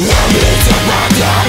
gonna rock hari